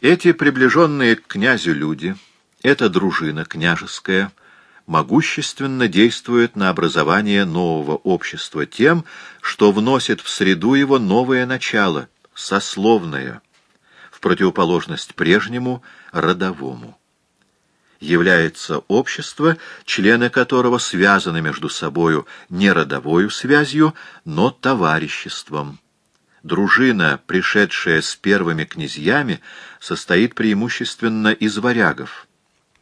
Эти приближенные к князю люди, эта дружина княжеская, могущественно действует на образование нового общества тем, что вносит в среду его новое начало, сословное, в противоположность прежнему родовому. Является общество, члены которого связаны между собою не родовою связью, но товариществом. Дружина, пришедшая с первыми князьями, состоит преимущественно из варягов,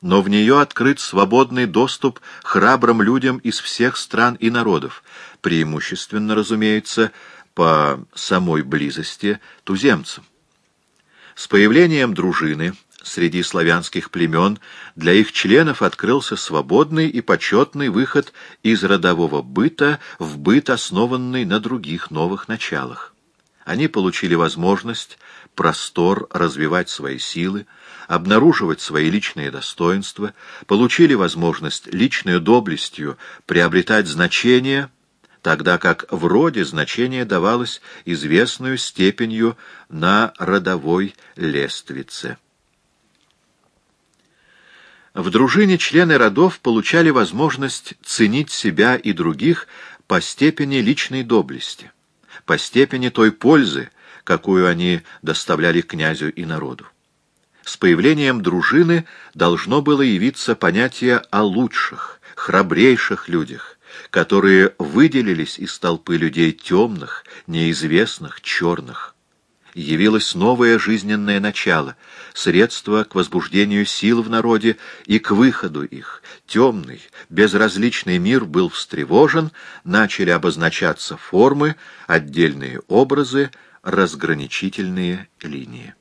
но в нее открыт свободный доступ храбрым людям из всех стран и народов, преимущественно, разумеется, по самой близости туземцам. С появлением дружины среди славянских племен для их членов открылся свободный и почетный выход из родового быта в быт, основанный на других новых началах. Они получили возможность, простор развивать свои силы, обнаруживать свои личные достоинства, получили возможность личной доблестью приобретать значение, тогда как в роде значение давалось известную степенью на родовой лествице. В дружине члены родов получали возможность ценить себя и других по степени личной доблести по степени той пользы, какую они доставляли князю и народу. С появлением дружины должно было явиться понятие о лучших, храбрейших людях, которые выделились из толпы людей темных, неизвестных, черных явилось новое жизненное начало, средство к возбуждению сил в народе и к выходу их. Темный, безразличный мир был встревожен, начали обозначаться формы, отдельные образы, разграничительные линии.